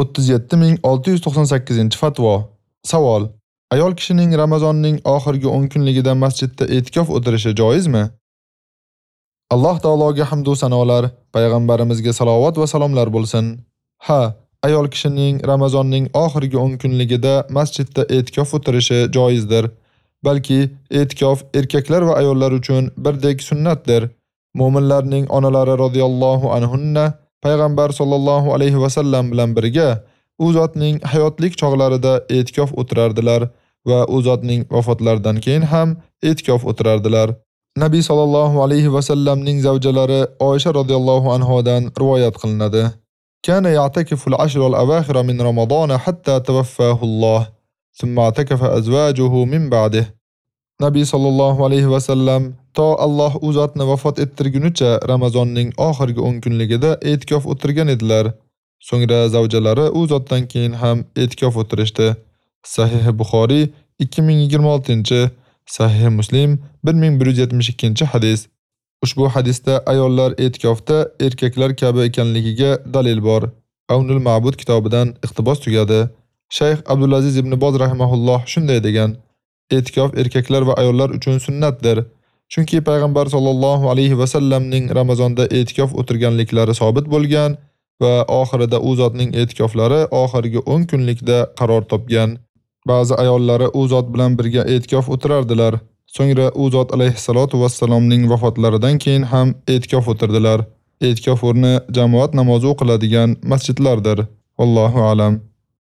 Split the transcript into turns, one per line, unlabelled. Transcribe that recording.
37698-fatvo. Savol: Ayol kishining Ramazonning oxirgi 10 kunligida masjidda e'tikof o'tirishi joizmi? Alloh taologa hamd va sanolar, payg'ambarimizga salovat va salomlar bo'lsin. Ha, ayol kishining Ramazonning oxirgi 10 kunligida masjidda e'tikof o'tirishi joizdir. Balki e'tikof erkaklar va ayollar uchun birdek sunnatdir. Mo'minlarning onalari radhiyallohu anhunna payg'ambar sollallohu alayhi vasallam bilan birga u zotning hayotlik chog'larida e'tikof o'tirardilar va u zotning vafotlaridan keyin ham e'tikof o'tirardilar. Nabiy sallallohu alayhi va sallamning zavjalari Oysha radhiyallohu anhodan rivoyat qilinadi. Kana ya'takifu al-ashr al-awakhir min Ramazon hatta tawaffahu Alloh, thumma atakafa azwajuhu min ba'dihi. Nabiy sallallohu alayhi va sallam to Alloh u zotni vafot ettirgunicha Ramazonning oxirgi 10 kunligida e'tikof o'tirgan edilar. So'ngra zavjalari u zotdan keyin ham e'tikof o'tirishdi. Sahih Buxoriy 2026, Sahih Muslim 1172-hadis. Ushbu hadisda ayollar e'tikofda erkaklar kabi ekanligiga dalil bor. Awnul Ma'bud kitobidan iqtibos tugadi. Shayx Abdulaziz ibn Boz rahimahulloh shunday degan: E'tikof erkaklar va ayollar uchun sunnatdir. Chunki payg'ambar sollallohu alayhi va sallamning Ramazonda e'tikof o'tirganliklari sabit bo'lgan va oxirida u zotning e'tikoflari oxirgi 10 kunlikda qaror topgan. Ba'zi ayollari u zot bilan birga e'tikof o'tirardilar. So'ngra u zot alayhisolatu vassalomning vafotlaridan keyin ham e'tikof o'tirdilar. E'tikof o'rni jamoat namozi o'qiladigan masjidlardir. Allohu a'lam.